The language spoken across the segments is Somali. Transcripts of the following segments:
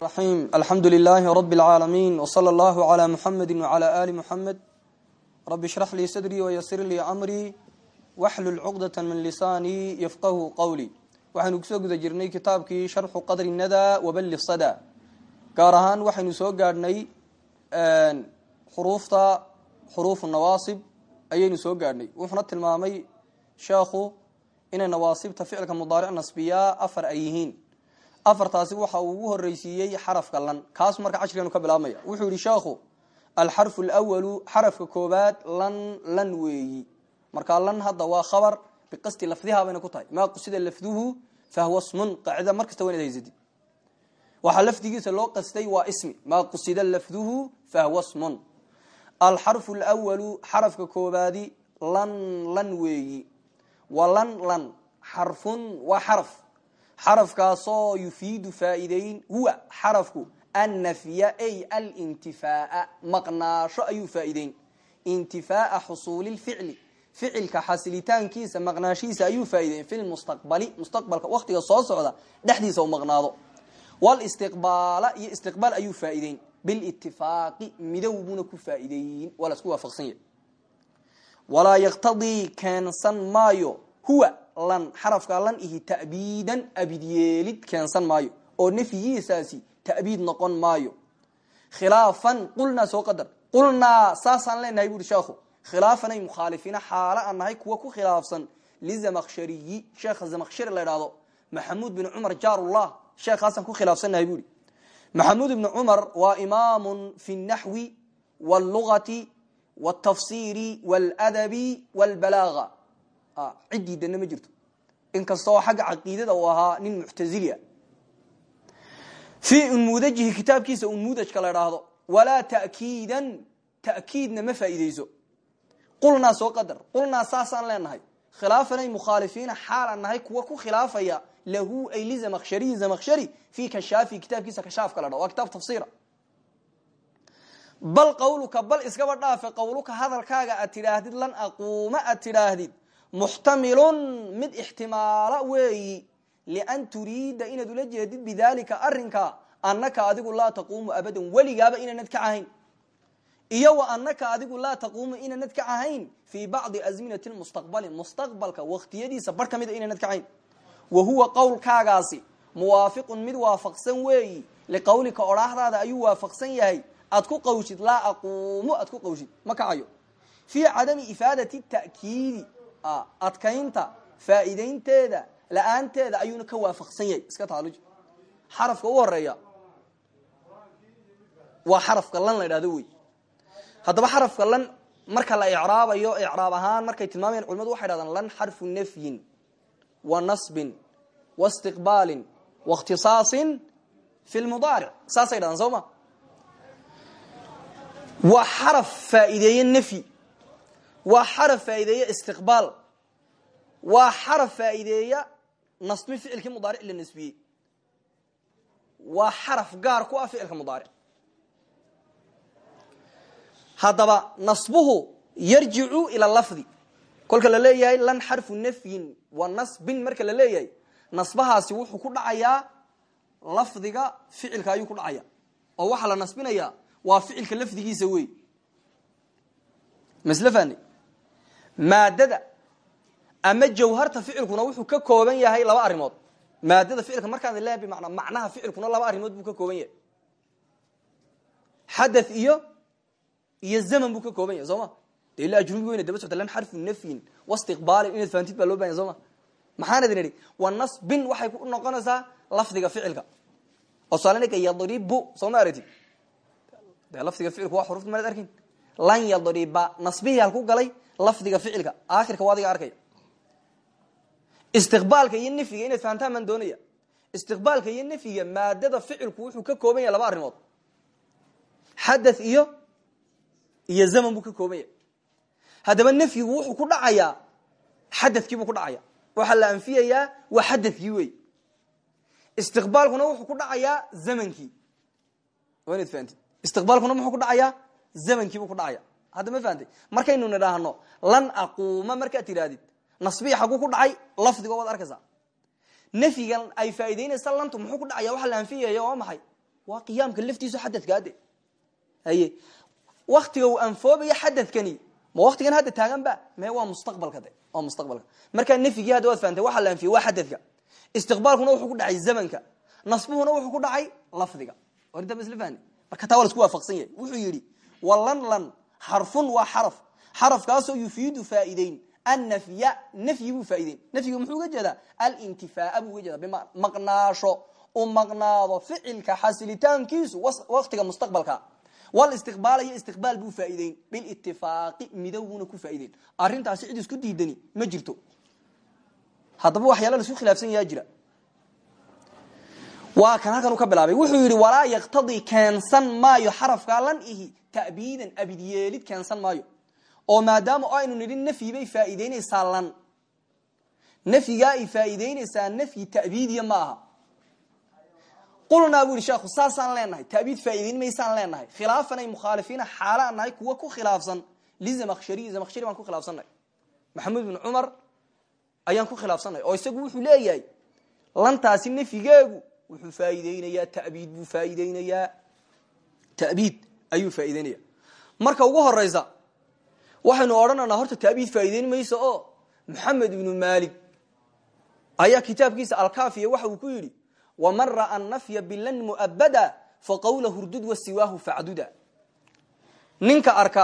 الرحيم الحمد لله رب العالمين وصلى الله على محمد وعلى آل محمد رب اشرح لي صدري ويسر لي أمري واحلل عقدة من لساني يفقه قولي waxaynu kusoo guda jirnay kitaabkii sharxu qadri nada waballi sada gaar ahaan waxaynu soo gaadhnay xuruufta xuruufu nawaasib ayaynu soo gaadhnay wuxuuna tilmaamay sheekhu inay nawaasibta ficilka mudaaric nasbiyaa afar ay yihiin afartaasi waxa uu ugu horeysiiyey xarafka lan. Kaas marka cashrigeenu ka bilaabmaya. Wuxuu yihi sheekhu alxarfu lwalu xarafka koobaad lan lan weeyi. Markaa lan hadda waa khabar biqasdi lafdiha bayna ku tahay. Maa qusida lafduhu fahuwa smun qaacida mar kasta wa inaad haysatid. Waxaa lafdigiisa loo qastay waa ismi. Maa qusida lafduhu fahuwa smun alxarfu lwalu xarafka koobaadi lan lan weeyi. Wa lan lan xarfun waa xaraf xarafkaasoo yufiidu faa'iideyn huwa xarafku annafya ay alintifaaa maqnaasho ayuu faa'iideyn intifaaa xusuuli lficli ficilka xasilitaankiisa maqnaashihiisa ayuu faa'iideyn fi lmustaqbali mustaqbalka waktiga soo socda dhexdiisa u maqnaado. Walistiqbaala iyo istiqbaal ayuu faa'iideyn bilitifaaqi midow buuna ku faa'iideyin waa la isku waafaqsan yahy walaa yaqtadii keensan maayo huwa lan xarafka lan ihi ta'biidan abidyeelid keensan maayo oo nafyigiisaasi ta'biid noqon maayo khilaafan qulnaa soo qadar qulnaa saasaan leenahay buuhi sheekhu khilaafanay mukhaalifiina xaalo aan nahay kuwa ku khilaafsan lizamakhshariyi sheekha zamakhshari la idhaahdo maxamuud bin cumar jaarullah sheekhaasaan ku khilaafsannahay buuhi maxamuud ibni cumar waa imaamun fi اnaxwi wاllugati wاtafsiri wاladabi wاlbalaaga ciddii dana ma jirto. Inkastoo xagga caqiidada uu ahaa nin muctazilia fii unmuudajihi kitaabkiisa unmuudajka la idhaahdo walaa ta'kiidan ta'kiidna ma faa'iideyso qulnaa soo qadar. Qulnaa saasaan leenahay. Khilaafanay mukhaalifiina xaalaan kuwa ku khilaafaya lahu ay lizamakhshariyi zamakhshari fii kashaafi kitaabkiisa kashaafka la dhao waa kitaab tafsiira. Bal qawluka bal iskaba dhaafe qawluka hadalkaaga aad lan aquuma aad muxtamilun mid ixtimaala weeyi lian turiida inaad ula jeedid bidalika arinka anaka adigu laa taquumu abadan weligaaba inaanad ka ahayn iyo wa anaka adigu laa taquumu inaanad ka ahayn fii bacdi azminati mustaqbali mustaqbalka waktiyadiisa bar ka mida inaanad ka ahayn wa huwa qowlkaagaasi muwaafiqun mid waafaqsan weeyi liqowlika odhaahdaada ayuu waafaqsan yahay aad ku qawshid laa aquumu aad ku qawshid ma kacayo fii cadami ifaadati ta'kiidi adkaynta faa'iideynteeda la'aanteeda ayuuna ka waafaqsan yahay. Iska taaluj xarafka u horreeya waa xarafka lan la idhahdo wey haddaba xarafka lan marka la icraabayo icraab ahaan markay tilmaamayaan culimadu waxay dhahdaan lan xarfu nafyin wa nasbin wa istiqbaalin wa ikhtisaasin fi lmudaaric saasay dhahdaan soo xaraf faa'iideeye nafyi waa xaraf faa'iideeye istiqbaal. Waa xaraf faa'iideeya nasbi ficilkii mudaaric la nasbiyey. Waa xaraf gaar ku ah ficilka mudaaric. Haddaba nasbuhu yarjicu ila lafdi. Kolka la leeyahay lan xarfu nafyin wa nasbin marka la leeyahay nasbahaasi wuxuu ku dhacayaa lafdiga ficilka ayuu ku dhacaya oo waxaa la nasbinayaa waa ficilka lafdigiisa wey masl maadada ama jawharta ficilkuna wuxuu ka kooban yahay laba arimood maadada ficilka markaan le bmanaa macnaha ficilkuna laba arimood buu ka kooban yahay. Xada iyo iyo zaman buu ka kooban yahay soo ma? De ila ajrubi weyna daba socta lan xarfu nafyin wastiqbaalin inaad fahamtid baa loo bahanya soo ma? Maxaan idin idhi wa nasbin waxay ku noqonaysaa lafdiga ficilka. Oo saalinka yadribu soo ma aragtid? De lafdiga ficilku waa xurufta maad arkin? Lan yadriba nasbihii halku galay lafdiga ficilka aakhirka waa adiga arkaya istiqbaalka iyo nafyiga inaad fahamtaan baan doonaya. Istiqbaalka iyo nafyiga maadada ficilku wuxuu ka kooban yahay laba arrimood. Xadath iyo iyo zaman buu ka kooban yahay. Haddaba nafyigu wuxuu ku dhacayaa xadadkiibuu ku dhacaya. Waxaa la anfiyayaa waa xadadkii wey istiqbaalkuna wuxuu ku dhacayaa zamankii. Waa inaad fahamtid istiqbaalkuna muxuu ku dhacayaa zamankiibuu ku dhacaya hadda ma markaynu nidhaahno lan aquuma markaad tidhahdid nasbiya xaguu ku dhacay lafdigo waad arkaysaa. Nafyigan ay faa'idaynaysa lantu muxuu ku dhacaya waxa la anfiyaya waa maxay? Waa qiyaamka laftiisu xadadkaade haye waktiga uu anfoobayo xadadkani ma waktigan hadda taagan ba me waa mustaqbalka de waa mustaqbalka. Markaa nafyigii hadda waad fahamtay waxaa la anfiyey waa xadadka. Wuxuu ku dhacay zamanka nasbuhuna wuxuu ku dhacay lafdiga. Arinta masl fahni marka taa waa lasku waafaqsan yahay. Wuxuu xarfun waa xaraf. Xarafkaasoo yufiidu faa'ideyn annafya nafyi buu faa'ideyn nafyiga muxuu uga jeedaa? Alintifaa'a buu uga jeeda bima maqnaasho u maqnaado ficilka xasilitaankiisu waktiga mustaqbalka. Walistiqbaal iyo istiqbaal buu faa'ideyn bilitifaaqi midowbuna ku faa'ideyn arrintaasi cid isku diidani ma jirto. Haddaba waxyaala la isku khilaafsan yaha jira waa kan halkan ka bilaabay. Wuxuu yidhi walaa yaktadii keensan maayo xarafkaa lan ihi. Ta'biidan abidyeelid keensan maayo. Oo maadaama aynu nidhi nafyi bay faa'iideynaysaa lan. Nafyigaa ay faa'iideynaysaa nafyi ta'biidiya ma aha. Qulnaa bu yihi leenahay. Ta'biid faa'iideyn maysaan leenahay. Khilaafan ay mukhaalifiina xaalaan nahay kuwa ku khilaafsan. Lizamkhshari zamkhshari baan ku khilaafsannahay maxamed bin cumar ayaan ku khilaafsannahay oo isagu wuxuu leeyahay lantaasi nafyigeegu wuxuu faa'iideynayaa ta'biid buu faa'iideynayaa ta'biid ayuu faa'iideynaya marka ugu horeysa waxaynu odhanaynaa horta ta'biid faa'iideyn mayso oo maxamed ibnu maalik ayaa kitaabkiisa alkafiya waxa uu ku yidhi waman ra'a nafya bilan mu'abada faqawla hurdud wasiwaahu facduda ninka arka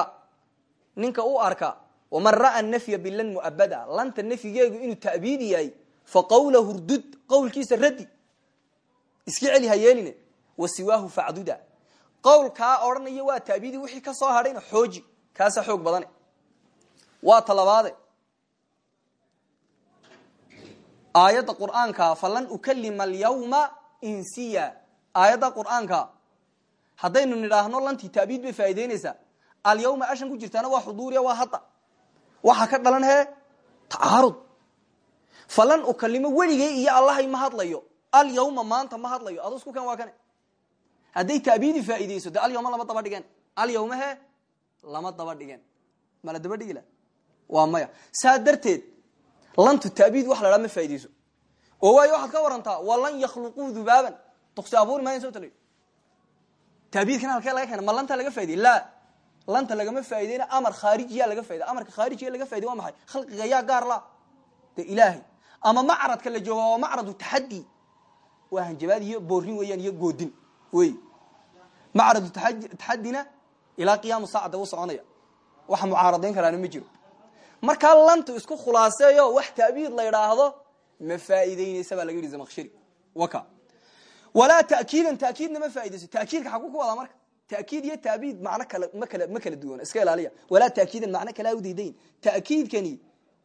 ninka u arka waman ra'a nafya bilan mu'abada lanta nafyigeegu inuu ta'biid yahay faqawla hurdud qowlkiisa raddi iska celi ha yeeline wasiwaahu facduda. Qowlkaa odhanaya waa ta'biidi wixii ka soo hadhayna xooji kaasa xoog badane. Waa talabaade. Aayadda qur'aanka falan ukalima alyawma insiya. Aayadda qur'aanka haddaynu nidhaahno lantii ta'biid bay faa'ideynaysaa alyawma ashan ku jirtaana waa xuduuriya waa hadda. Waxaa ka dhalan hee tacaarud falan ukalimo weligay iyo allahay ma hadlayo alyawma maanta ma hadlayo. Adu isku kan waa kane hadday ta'biidi faa'iideyso de alyawma lama daba dhigeen. Alyawma he lama daba dhigeen. Mala daba dhigila waa maya. Saa darteed lantu ta'biid wax la dhaa ma faaideyso oo waayo waxaad ka warantaa walan yakhluquu dubaaban. Duksi abuuri maayan soo tali ta'biidkana halkee laga keena ma lanta laga faidey la lanta lagama faaideyna amar khaarijiya laga faida amarka khaarijiya laga faidey waa maxay? Khalqiga yaa gaar la de ilaahay ama macradka la jooga waa macradu taxadi waa hanjabaad iyo boorin weeyaan iyo goodin wey macradu taxadina ilaa qiyaamu saacada u soconaya. Waxa mucaaradayn karaana ma jiro. Markaa lantu isku khulaaseeyo wax ta'biid la idhaahdo ma faa'iideynaysa baa laga yidhi zamkhshari waka. Walaa ta'kiidan ta'kiidna ma faaideyso ta'kiidka xagu ku wadaa marka. Ta'kiid iyo ta'biid macno kale ma kala ma kala duwana iska ilaaliya. Walaa ta'kiidan macno kale udiidayn ta'kiidkani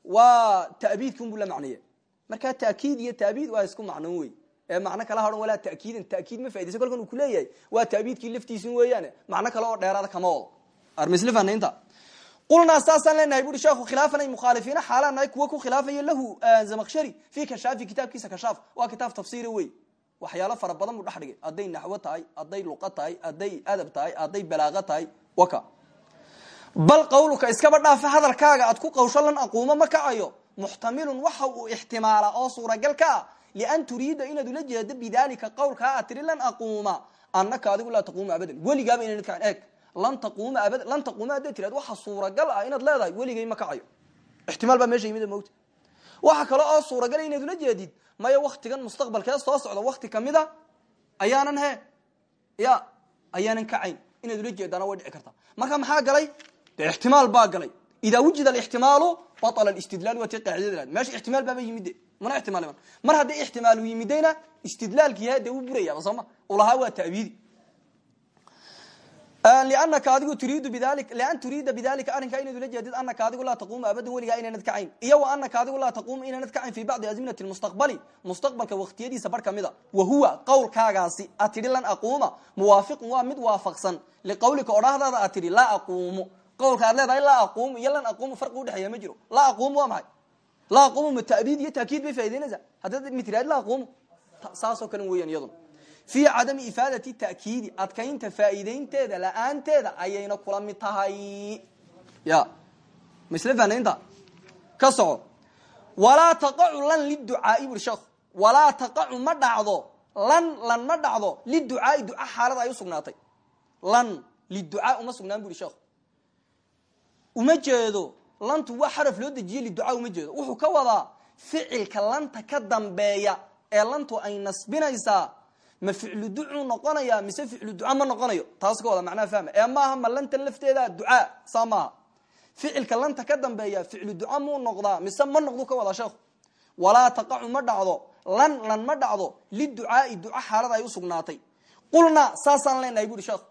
waa ta'biidkun buu la macneeya markaa ta'kiid iyo ta'biid waa isku macnoon wey ee macno kala hadhan walaa ta'kiidan ta'kiid ma faideyso kolkan uu kuleeyahay waa ta'biidkii laftiisin weeyaane. Macno kale oo dheeraada kama wado armislifanaynta qulnaa saasaan leenahay bui sheekhu khilaafanay mukhaalifiina xaalaan nahay kuwa ku khilaafaya lahu zamkhshari fi kashaafi kitaabkiisa kashaaf waa kitaab tafsiira wey waxyaalo fara badan buu dhex dhigay. Hadday naxwo tahay hadday luqa tahay waka. Bal qawluka iskaba dhaafa hadalkaaga aad ku qawsho lan aquumo ma kacayo. Muxtamilun waxa uu ixtimaala oo suuragal ka ah lian turiida inaad ula jeedo bidalika qawlkaa aad tiri lan aquuma anaka adigu laa taquuma abadan weligaaba inanad kacan eeg lan taquuma abada lan taquuma hadday tiraad waxa suuragal ah inaad leedahay weligay ma kacayo ixtimaal baa meesha yimid mawta waxa kale oo suuragala inaad ula jeedid maya waktigan mustaqbalkee soo socda wakti kamida ayaanan he ya ayaanan kacayn inaad ula jeedaana way dhici kartaa marka maxaa galay de ixtimaal baa galay idaa wujida alixtimaalu baطla istidlaal waa ti qaacidada meesha ixtimaal baaba mana ixtimaal iman mar haddii ixtimaalu yimidayna istidlaalkiiha dee u burayaaba sooma ulahaa waa ta'biidi lanaka adigu turiidu bidali lian turiida bidalika arrinkaa inaad ula jeedid anaka adigu laa taquuma abadan weligaa inaanad kacayn iyo wa anaka adigu laa taquuma inaanad kacayn fi bacdi azminati mustaqbali mustaqbalka waqtiyadiisa bar kamida wa huwa qowlkaagaasi aad tidhi lan aquuma. Muwaafiqun waa mid waafaqsan. Liqawlika odhahdaada aad tidhi laa aquumu. Qowlka ad leedahay laa aquumu. Iyo lan aquumu farqi udhexeeya ma jiro. Laa aquumu waa maxay ma ta'biid iyo taakiid bay faa'ideynaysaa haddaad mitiraad laa aquumu saasoo kale weeyaan iyaduna fii cadami ifaadati ta'kiidi adkaynta faa'iideynteeda la'aanteeda ayayna kula mid tahay ya ma isla fahnaynta ka soco walaa taqacu lan liducaai buri sheekhu walaa taqacu ma dhacdo lan lan ma dhacdo liducaai duca xaalada ay usugnaatay lan liducaa uma sugnaan bu ihi sheekhu uma lantu waa xaraf loo dejiye liducaa uma jeedo. Wuxuu ka wadaa ficilka lanta ka dambeeya ee lantu ay nasbinaysaa. Ma ficlu ducuu noqonaya mise ficlu duca ma noqonayo? Taas ka wada macnaha fahma. Ee maaha ma lanta lafteeda ducaa saa ficilka lanta ka dambeeya ficlu duca muu noqdaa mise ma noqdu ka wada sheekhu? Walaa taqacu ma dhacdo lan lan ma dhacdo liducaai duca xaalada ay usugnaatay qulnaa saasaan leenahay bu uhi sheekhu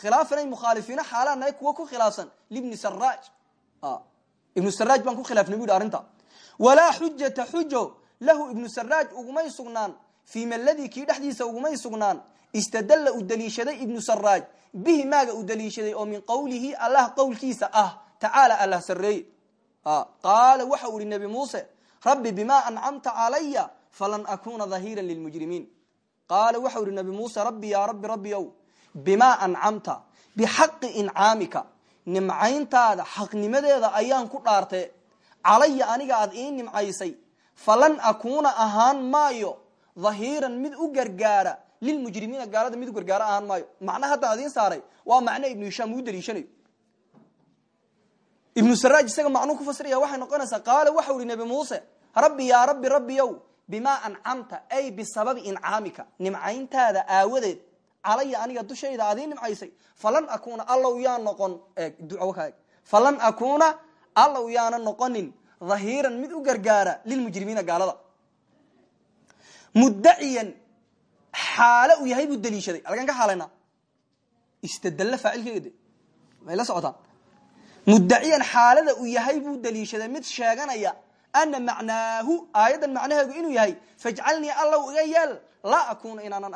khilaafanay mukhaalifiina xaalaanahay kuwa ku khilaafsan libni saraaj ibnu saraaj baan ku khilaafnay bu yidhi arrinta walaa xujata xujo lahu ibnu saraaj ugumay sugnaan. Fii maladii kii dhexdiisa ugumay sugnaan. Istadalla u daliishaday ibnu saraaj bihi maaga u daliishaday oo min qowlihi allah qowlkiisa ah tacaala allah sareeye qaala waxa u ihi nebi muuse rabbi bimaa ancamta calaya falan akuna dahiira lilmujrimiin qaala waxau ihi nabi muuse rabbi yaa rabbi rabbiyow bimaa ancamta bixaqi incaamika nimcayntaada xaqnimadeeda ayaan ku dhaarte calaya aniga aad ii nimcaysay. Falan akuuna ahaan maayo. Dahiiran mid u gargaara. Lilmujrimiina gaalada mid u gargaara ahaan maayo. Macna hadda adiin saaray. Waa macno ibnu hishaam uu daliishanayo ibnu saraaj isaga macnuu ku fasiraya waxay noqonaysaa qaala waxau ihi nabi muuse rabbi yaa rabbi rabbiyow bimaa ancamta ay bisababi incaamika nimcayntaada aawadeed calaya aniga dushayda adii nimcaysay falan akuuna allow yaa noqon ducakaag falan akuuna allow yaana noqonin dhahiiran mid u gargaara lilmujrimiina gaalada. Muddaciyan xaalo uu yahay buu daliishaday algan ka xaalayna istadalla faacilkeega de may la socotaan. Muddaciyan yahay buu daliishaday mid sheeganaya ana macnaahu aayaddan macnaheedu inuu yahay fajcalnii allow iga yeel laa akunu inaanan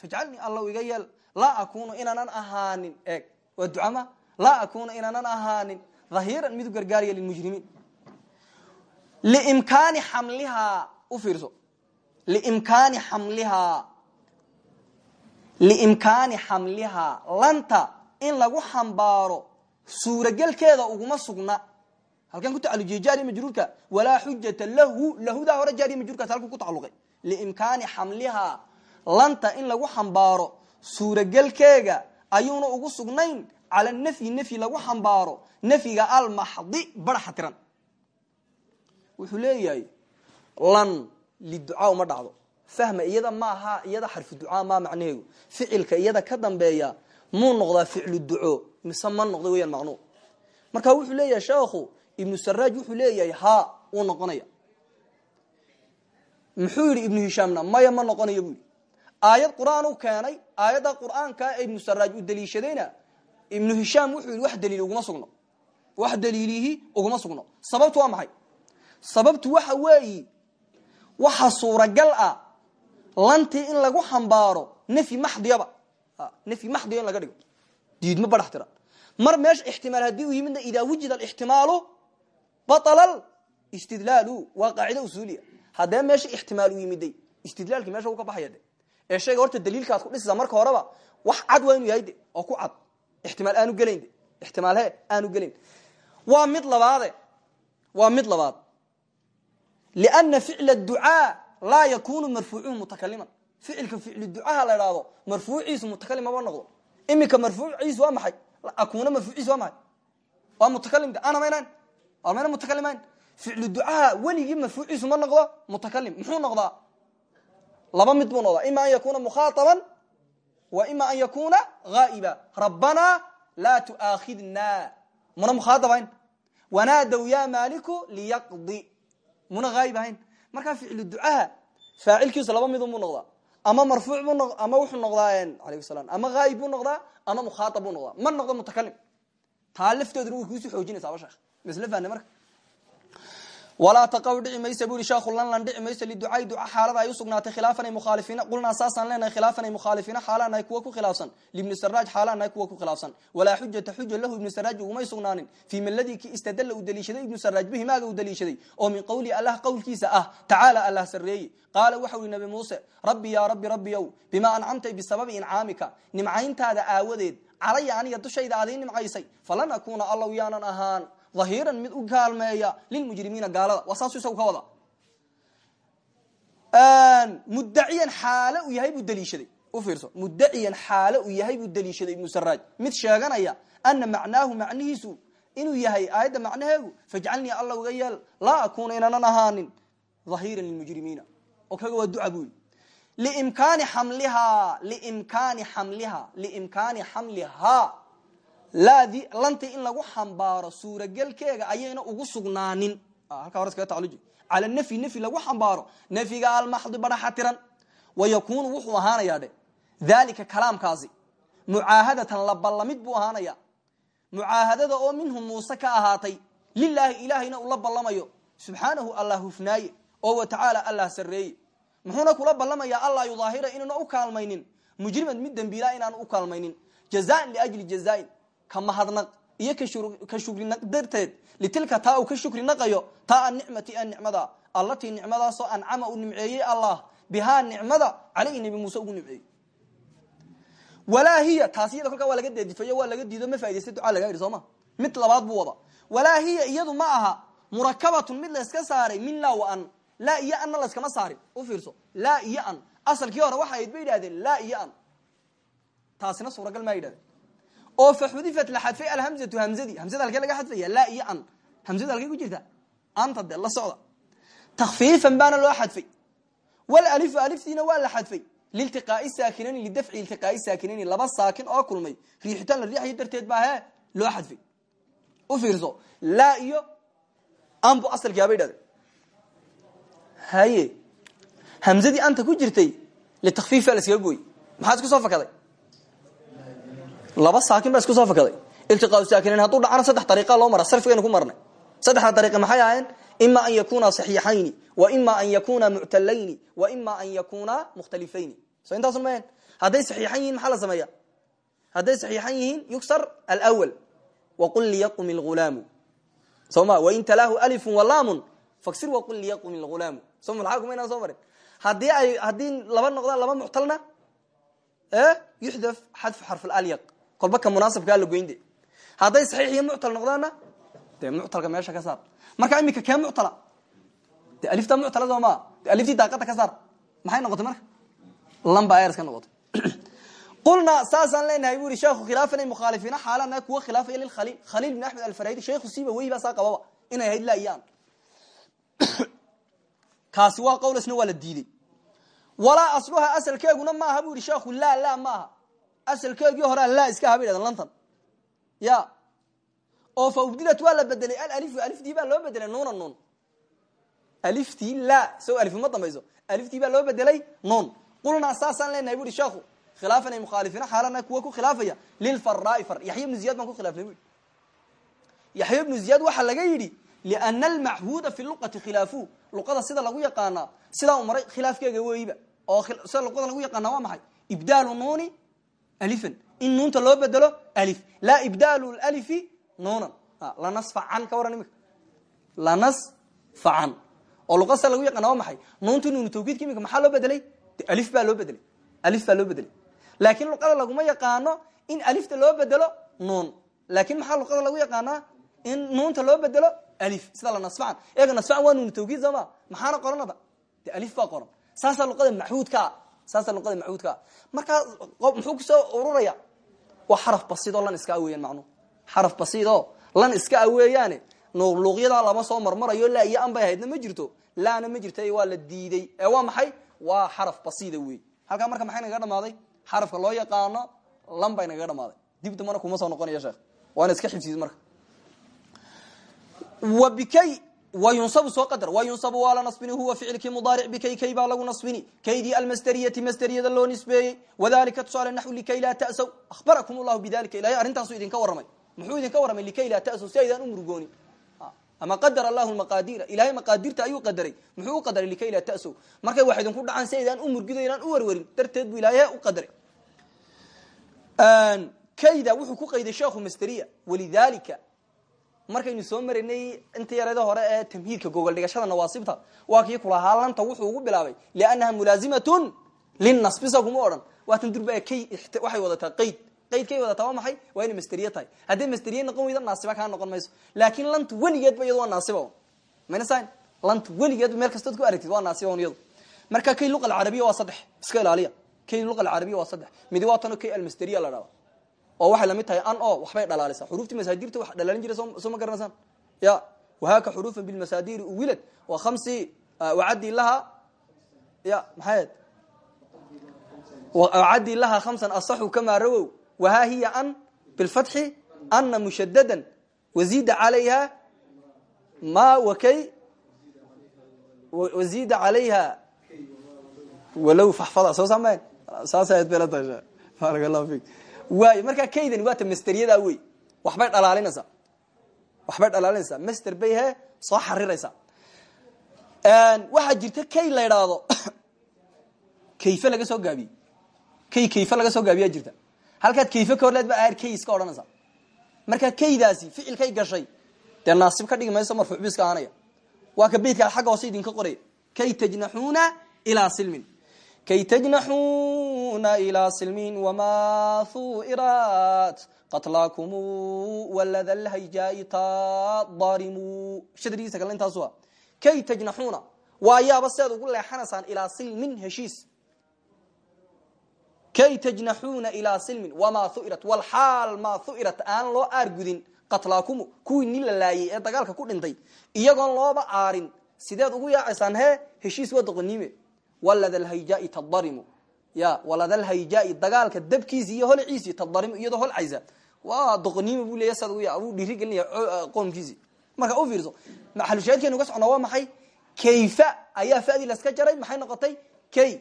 fajcalnii allow iga yeel laa akunu inaanan ahaanin. Eeg. Waa ducama laa akuna inaanan ahaanin. Dhahiiran mid u gargaaraya lilmujrimiin. Limkaani xamlihaa u fiirso. Limkaani xamlihaa liimkaani xamlihaa lanta in lagu xambaaro suuragelkeeda uguma sugna. Halkan ku tacalujiye jaariya majruurka. Walaa xujata lahu. Lahudaa hore jaariya majruurkaas halku ku tacaluqay liimkaani xamlihaa lanta in lagu xambaaro suuragelkeega ayuuna ugu sugnayn cala nafyi nafyi lagu xambaaro nafyiga almaxdi baraxa tiran. Wuxuu leeyahay lan liducaa uma dhacdo. Fahma iyada ma aha iyada xarfu ducaa maa macnaheegu ficilka iyada ka dambeeya muu noqdaa ficlu duco mise ma noqda weyaan macnuu. Marka wuxuu leeyahay sheekhu ibnu saraaj wuxuu leeyahay ha uu noqonaya muxuu yidhi ibnu hishaamna maya ma noqonayo buu aayad qur'aan u keenay aayadda qur'aanka ee ibnu saraaj uu daliishadayna ibnu wuxuu wax daliil uguma sugno. Wax daliilihi uguma sugno. Sababtu waa maxay? Sababtu waxa weeyi waxa suuragal ah lantii in lagu xambaaro nafyi maxdiyaba. Nafyi maxdiya laga dhigo. Diidmo badax tiran mar meesha ixtimaal haddii uu yimidna idaa wujida alixtimaalu baطala istidlaalu waa qaacida usuuliya. Haddee meesha ixtimaal uu yimiday istidlaalki meesha uu ka baxaya ee shayga horta daliilkaad ku dhisaysaa marka horeba wax cad waa inuu yahay de oo ku cad. Ixtimaal aanu gelayn de. Ixtimaal he aanu gelayn. Waa mid labaade waa mid labaad. Liana ficla ducaa laa yakunu marfuucuhu mutakaliman. Ficilka ficlu ducaha la idhaahdo marfuuciisu mutakalim maba noqdo. Iminka marfuuciisu waa maxay? Akuna marfuuciisu waa maxay? Waa mutakalim ana maynan mayna mutakalimayn ficlu ducaha weligii marfuuciisu ma noqdo mutakalim muxuu noqdaa laba mid buu noqdaa. Ima an yakuna mukhaaaban wa ima an yakuna haa'iba rabbana laa tuaakhidna muna mukhaaabayn wanaadow ya maaliku liyaqdi. Muna haayib ahayn markaa ficlu ducaha laba midun buu noqdaa. Ama marfuuc ama wuxuu noqdaa alayh salam ama haayib buu noqdaa ama mukhaaab buu noqdaa. Ma noqdo mutakalim taa lafteeduna way kuusii xoojinaysaaba sheekh masle fahne marka walaa taqaw dhici maysa bu ihi sheekhu lan lan dhici mayso liducaai duca xaalada ay usugnaatay khilaafanay mukhaalifiina qulnaa saasaan leenahay khilaafanay mukhaalifiina xaalaan nahay kuwa ku khilaafsan. Libni saraaj xaalaan nahay kuwa ku khilaafsan. Walaa xujata xuja lahu ibnu saraaj ugumay sugnaanin. Fii maladii ki istadalla uu daliishaday ibnu saraaj bihi maaga uu daliishaday. Oo min qowli allah qowlkiisa ah tacaala allah sarreeye qaala waxau yihi nabi muuse rabbi yaa rabbi rabbiyow bimaa ancamtay bisababi incaamika nimcayntaada aawadeed calaya aniga dushayda adii nimcaysay falan akuuna allow yaanan ahaan dhahiiran mid u kaalmeeya lilmujrimiina gaalada. Waa saasu isagu ka wada. Muddaciyan xaale uu yahay buu u fiirso. Muddaciyan xaale uu yahay buu daliishaday ibnu mid sheeganaya ana macnaahu macnihiisu inuu yahay aayadda macnaheegu fajcalnii alla uga yeel laa akuuna inaanan ahaanin. Dhahiiran lilmujrimiina oo kaga waa duca buu yidhi. Limkaani xamlihaa limkaani xamlihaa liimkaani xamlihaa laadi lantii in lagu xambaaro suuragelkeega ayayna ugu sugnaanin. Halkaa hore iskaga taluji cala nafyi nafyi lagu xambaaro nafyiga almaxdi badhaxa tiran wayakunu wuxuu ahaanayaa dhe dalika kalaamkaasi mucaahadatan laballamid buu ahaanaya mucaahadada oo minhu muuse ka ahaatay lilaahi ilaahayna ula ballamayo subxaanahu allah hufnaaye oo wa tacaala allah sarreeye. Muxuuna kula ballamaya allaa yudaahira inuuna u kaalmaynin mujriman mid dembiila inaanu u kaalmaynin. Jazaan liajli jazaain ka mahadnaq iyo ka shukri naq darteed litilka taa uu ka shukri naqayo taa anicmati a nicmada allatii nicmadaasoo ancama uu nimceeyey allah bihaa nicmada caleyhi nebi muuse ugu nimceeyey. Walaa hiya taas iyada kolkaa waa laga deedifayo waa laga diido ma faidaysta ducaa laga yidhi mid labaad buu wada walaa hiya iyadu ma aha murakabatun mid layska saaray min laa wa an laa iyo anna layskama saarin. U fiirso laa iyo an. Asalkii hore waxa ayd bay yidhahdeen laa iyo an. Taasina suuragal maa yidhahdeen oo fa xudifat la xadfay alhamzatu hamzadii hamzada halkee laga xadfaya? Laa iyo an. Hamzada halkey ku jirta? Anta de la socda. Takfiifan baana loo xadfay. Walalifu aliftiina waa la xadfay. Liltiqaai saakinani lidafci iltiqaai saakinani laba saakin oo kulmay. Riixitaan la riixayo darteed baa hee loo xadfay. U fiirso. Laa iyo anbu asalkiabay dhahde haye. Hamzadii anta ku jirtay litakfiifa la iskaga gooy maxaa isku soo fakaday laba saakin baa isku soo fakaday. Iltiqaau saakinayn hadduu dhacana saddex dariiqa loo mara sarfigaynu ku marnay. Saddexda dariiqa maxay ahayn ima an yakuuna saxiixayni wa ima an yakuuna muctalayni wa ima an yakuuna mukhtalifayni. So intaasun mahan hadday saxiixan yihiin maxaa la sameeya hadday saxiixan yihiin yugsar alwal waqul liyaqum ilghulaamu soma wain talaahu alifun walaamun faksir waqul liyaqum ilghulaamu so mulxaa kumaynaan soo marin? Haddii ay haddii laba noqdaan laba muctalna eh, yudaf xadfu xarfulyaq kolba ka munaasabkaa la goynde hadday saxiix iyo muctal noqdaanna dee muctalka meesha ka saar. Markaa imika kee muctala? De aliftaa muctala soo maa de aliftii daaqada ka saar. Maxay noqotay marka? Lamba ers ka noqotay. Qulnaa saasaan leenahay bu sheekhu khilaafana mukhaalifiina xaalana kuwa khilaafaya lilkhaliil khaliil bin axmed alfaraydi sheekhu siiba wey baa saa qababa. Inay ahayd an kaasi waa qowlasna waa la diidey. Walaa asluha asalkeeguna maaha bu ihi sheekhu laa laa maaha asalkeegii horea laa iska aha bay dhahden lantan. Ya. Oo fa ubdilat waa la bedelay. Alalifu aliftii baa loo bedelay nuuna nuun. Aliftii laa so alif ma dambayso. Aliftii baa loo bedelay nuun. Qulnaa saasaan leenahay bu ihi sheekhu khilaafan ay kuwa ku khilaafaya. Lilfaraai far. Yaxya ibnu ziyad baan ku khilaafnay bu yaxya ibnu ziyad waxaa laga yidhi liana almachuuda fi luqati khilaafu. Luqada sida lagu yaqaanaa sidaa u maray khilaafkeega oo sida luqada lagu yaqaana waa maxay? Ibdaalu nuuni alifan in nuunta loo bedelo alif. Laa ibdaalu lalifi nuunan. Lanasfacan ka waran imika lanasfacan oo luqada sida lagu yaqaana waa maxay? Nuunta nuunu tawkiidka imika maxaa loo bedelay de alif baa loo bedelay alif baa loo bedelay laakin luqada laguma yaqaano in alifta loo bedelo nuun. Laakin maxaa luqada lagu yaqaanaa? In nuunta loo bedelo alif. Sida lanasfacan eega nasfacan waa nuunu tawkiid sooma maxaana qoranada de alif baa qoran. Saasaa luqada maxuudkaa saasaa luqada maxuudkaa markaa muxuu ku soo ururaya waa xaraf basiidoo lan iska aweeyaan macnuhu xaraf basiidoo lan iska aweeyaane luuqyadaa lama soo marmarayo laa iyo an bay ma jirto. Laana ma jirta waa la diiday. Ee waa maxay? Waa xaraf basiida wey halkaa marka maxay nagaga dhamaaday xarafka loo yaqaano lan bay nagaga dhamaaday dib dambana kuma soo noqonaya sheekh. Waana iska xifsiis marka. Wa bikay wayunsabu soo qadar wayunsabu waa la nasbini huwa ficilkii mudaaric bikay kay baa lagu nasbini kaydii almasderiyati masderiyada loo nisbeeyey wadalika tusaale naxu likay laa ta'saw ahbarakum llahu bidalika ilahay arrintaasu idinka warramay muxuu idinka warramay likay laa ta'saw si aydaan u murugoonin ama qadar allahu maqaadira ilahay maqaadirta ayuu qadaray muxuu u qadaray likay laa ta'saw markay wax idinku dhacaan si aydaan u murgido idaan u werwerin darteed buu ilaahay u qadaray kayda wuxuu ku qayday sheekhu masderiya walidalika markaynu soo maraynay inta yareeda hore ee tamhiidka gogol dhigashada nawaasibta waa kii kulahaa lanta wuxuu ugu bilaabay liannaha mulaazimatun linasbisa kuma odhan waatan durba kay waxay wadataa qayd. Qaydkay wadataa waa maxay? Waa inay masteriye tahay. Hadday masteriye noqon weyda naasiba kaa noqon mayso. Laakin lantu weligeedba iyado waa naasiba mayna san lantu weligeedba meel kastood ku aragtid waa naasiba iyado marka kay luqa alcarabiya waa saddex. Iska ilaaliya. Kay luqa alcarabiya waa saddex. Midi waa tano kay almasteriya la dhahda oo waxay la mid tahay an o waxbay dhalaalisa. Xuruuftii masaadirta wax dhalaalin jira soo ma garanaysaan. Ya wahaaka xuruufan bilmasaadiri uwilad wa khamsi wacaddi laha ya maxay wacaddi laha khamsan asaxu kamaa rawow wahaa hiya an bilfatxi ana mushadadan wazida calayha ma wakay wazida calayha walow faxfada. Soo saamayn saasad belataha baaraka allahu fik waayo markaa kaydan waata masteryadaa wey waxbay dhalaalinaysaa. Waxbay dhalaalinaysaa. Master bay he soo xariraysaa waxaa jirta kay la idhaahdo kayfe laga soo gaabiyey kay kayfe laga soo gaabiyaa jirta? Halkaad kayfe ka horleed ba aar kay iska odhanaysaa. Markaa kaydaasi ficilkay gashay dee naasib ka dhigi mayso marfuuc biska ahanaya waa ka beydkaa xagga hoose idinka qoraya. Kay tajnaxuuna ilaa silmin kay tajnaxuuna ilaa silmin wamaa thuirat qatlaakum walada lhayjaai tadarimu shadrigiisa kale intaasu a kay tajnaxuuna waayaaba siaad ugu leexanaysaan ilaa silmin heshiis kay tajnaxuuna ilaa silmin wamaa thuirat walxaal maa thuirat aan loo aargudin qatlaakumu kuwii nin la laayay ee dagaalka ku dhintay iyagoon looba aarin sideed ugu yaacaysaan he heshiis waa doqoniime walada lhayjaai tadarimu. Ya walada lhayjaai dagaalka dabkiisi iyo holciisi tadarimu iyadoo holcaysa. Waa doqoniime buu leeya sad u dhiirigelinaya qoomkiisi. Marka u fiirso maxalushaahidkeenu ka socnaa waa maxay? Kayfa? Ayaa fadii laska jaray maxay noqotay? Kay.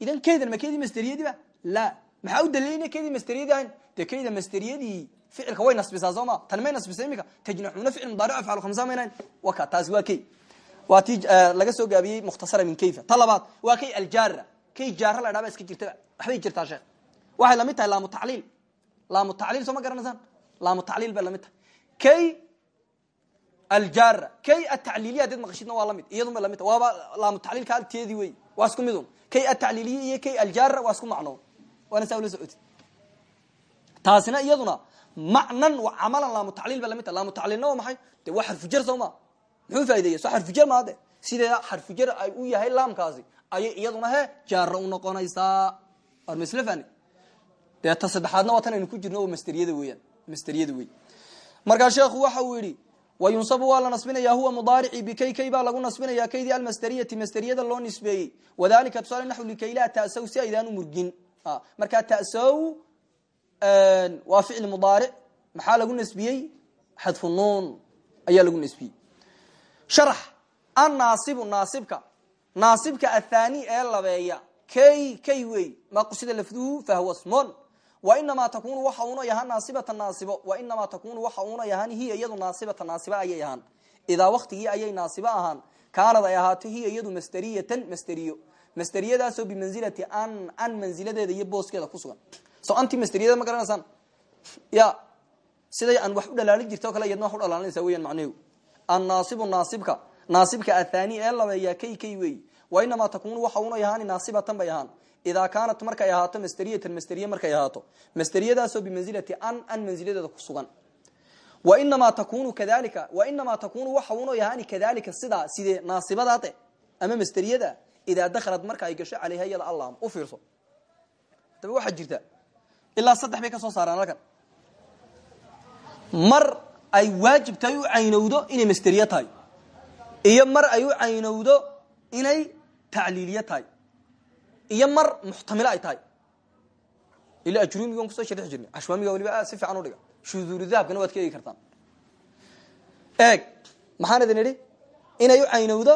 Idan kaydan ma kaydii masteriyadiiba la. Maxaa u daliilina kaydii masteriyadii ahayn? Dee kayda masteriyadii ficilka way nasbisaa soo tan may nasbisa imika? Tajnaxuuna ficil mudaaric afcaal khamsa maynayn. Wa ka taasi waa kay waa tii laga soo gaabiyey mukhtasara min kayfa. Ta labaad waa kay aljaara kay jaara la dhaaba iska jirtaba. Waxbay jirtaa sheekh? Waxay la mid tahay laamu tacliil. Laamu tacliil soo ma garanaysaan laamu tacliil bay la mid tahay. Kay aljaara kay atacliiliya hadad maqashidna waa la mid iyadun bay la mid tahay. Waaba laamu tacliilka alteedii wey waa isku midun kay atacliiliya iyo kay aljaara waa isku macno waana saa ula socoti taasina iyaduna macnan wa camalan laamu tacliil bay la mid tahay. Laamu tacliilna waa maxay? De waa xarfujar soo ma muxuu faa'ideeya soo xarfujar maade sideeda xarfujar ay u yahay laamkaasi? Ayay iyaduna he jaara u noqonaysaa war ma isla fahni dee ta saddexaadna waa tan aynu ku jirno masteriyada weeyaan. Masteriyada wey markaa sheekhu waxa uu yidhi wayunsabu waa la nasbinaya huwa mudaarici bikay kay baa lagu nasbinaya kaydii almasteriyati masteriyada loo nisbeeyey. Wadalika tusaale naxu likaylaa tasow si aydaan u murgin. Markaa tasow waa ficil mudaaric. Maxaa lagu nasbiyey? Xadfu nuun ayaa lagu nasbiyey sharax annaasibu naasibka naasibka athani ee labeeya. Kay kay wey. Ma qusida lafduhu fahwa smon wainamaa takunu waxa una yahaan naasibata naasibo wainamaa takunu waxa una yahaan hiya iyadu naasibata naasiba ayay ahaan. Idaa waktigii ayay naasibo ahaan. Kaanad ay ahaato hiya iyadu masteriyatan masteriyo. Masteriyadaasoo bimanzilati an an manziladeeda iyo booskeeda kusugan so anti masteriyada ma ya siday aan wax u dhalaalin jirta o kale wax u dhalaalinaysa weyan macnehu annaasibu naasibka naasibka athani ee labeeya kay kay wey wainamaa takunu waxa una yahaan naasibatan bay ahaan idaa kaanat markay ahaato masteriyatan masteriye markay ahaato masteriyadaasoo bimanzilati an an manziladeeda ku sugan wainamaa takunu kadalika wainamaa takunu waxa una yahaan kadalika sidaa sidee naasibadaade ama masteriyada idaa dakhalat marka ay gasho caleyha iyada allaam u fiirso daba waxaa jirta ilaa saddex bay ka soo saaraan halkan mar ay waajib tahay u caynowdo inay masteriye tahay. Iyo mar ay u caynowdo inay tacliiliye tahay. Iyo mar muxtamilo ay tahay. Ila ajrumigan ku soo sharixi jirnay ashwaamiga waliba aad si fiican udhiga shuduuru dahabkana waad ka eegi kartaan. Eeg maxaan idin idhi? Inay u caynowdo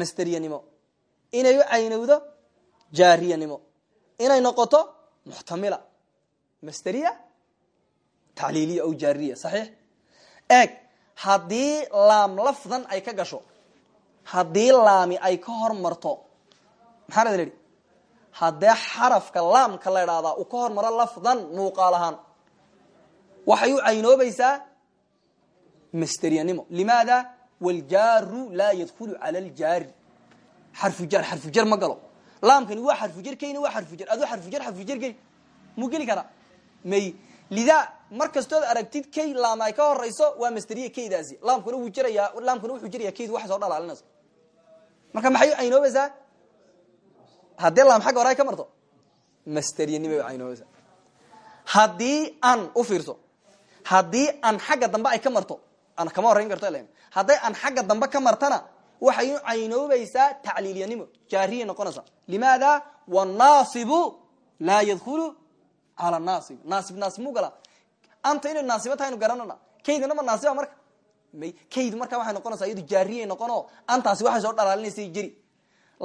masteriyanimo inay u caynowdo jaariyanimo inay noqoto muxtamila. Masteriya tacliiliya aw jaariya saxiix eeg haddii laam lafdan ay ka gasho haddii laami ay ka hormarto maxaan idin idhi haddee xarafka laamka la idhaahdaa uu ka hormaro lafdan muuqaal ahaan waxay u caynoobaysaa masteriyanimo limaada? Waljaaru laa yadkhulu cala aljaari xarfujar xarfujar ma galo. Laamkani waa xarfujar kayna waa xarfujar adoo xarfujar xarfujar geli muu geli karaa may lidaa mar kastood aragtid kay laam ka horeyso waa masteriye kaydaasi laamkuna wuu jirayaa laamkuna wuxuu jiraya kayd waxay soo dhalaalinaysa marka maxay u caynoobaysaa haddii laam xagga hore ka marto masteriyanimay caynoobaysa haddii an u fiirso haddii an xagga dambe ay ka marto an kama horeyn karto l hadday an xagga dambe ka martana waxay caynoobaysaa tacliilyanimo jaariyay noqonaysaa limaada wanaasibu laa yadkhulu cala naasib naasib naasib mu gala? Anta inay naasiba tahaynu garanana kaydina ma naasiba marka? May kayd markaa waxay noqonaysaa iyadu jaariyay noqono. Antaasi waxay soo dhalaalinaysa jeri